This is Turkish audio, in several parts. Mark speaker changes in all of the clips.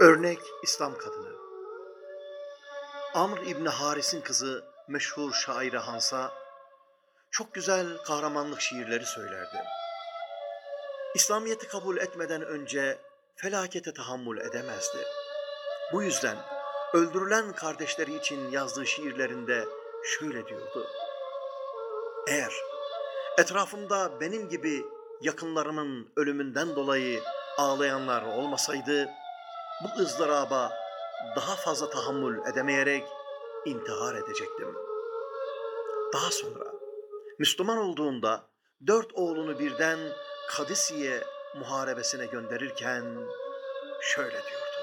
Speaker 1: Örnek İslam kadını. Amr İbni Haris'in kızı meşhur şaire Hansa çok güzel kahramanlık şiirleri söylerdi. İslamiyet'i kabul etmeden önce felakete tahammül edemezdi. Bu yüzden öldürülen kardeşleri için yazdığı şiirlerinde şöyle diyordu. Eğer etrafımda benim gibi yakınlarımın ölümünden dolayı ağlayanlar olmasaydı, bu ızdıraba daha fazla tahammül edemeyerek intihar edecektim. Daha sonra Müslüman olduğunda dört oğlunu birden Kadisiye muharebesine gönderirken şöyle diyordu.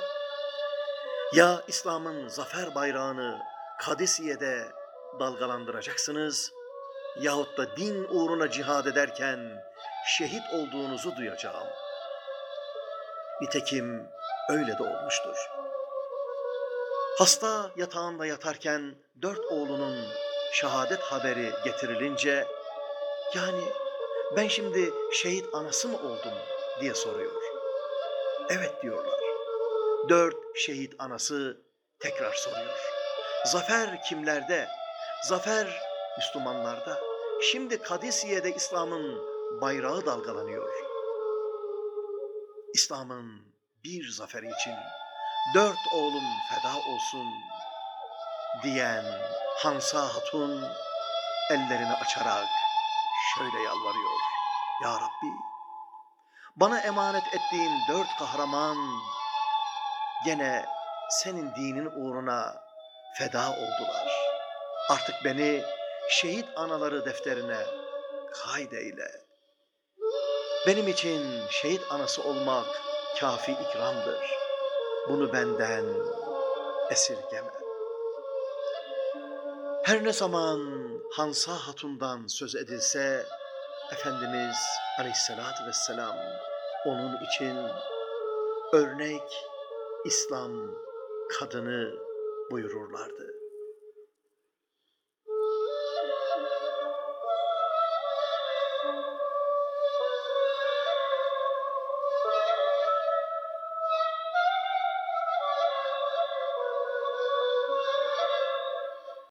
Speaker 1: Ya İslam'ın zafer bayrağını Kadisiye'de dalgalandıracaksınız yahut da din uğruna cihad ederken şehit olduğunuzu duyacağım. Nitekim öyle de olmuştur. Hasta yatağında yatarken dört oğlunun şehadet haberi getirilince yani ben şimdi şehit anası mı oldum diye soruyor. Evet diyorlar. Dört şehit anası tekrar soruyor. Zafer kimlerde? Zafer Müslümanlarda. Şimdi Kadisiye'de İslam'ın bayrağı dalgalanıyor. İslam'ın bir zaferi için dört oğlum feda olsun diyen Hansa Hatun ellerini açarak şöyle yalvarıyor. Ya Rabbi bana emanet ettiğin dört kahraman gene senin dinin uğruna feda oldular. Artık beni şehit anaları defterine kaydeyle. Benim için şehit anası olmak kafi ikramdır. Bunu benden esirgeme. Her ne zaman Hansa Hatun'dan söz edilse, Efendimiz Aleyhisselatü Vesselam onun için örnek İslam kadını buyururlardı.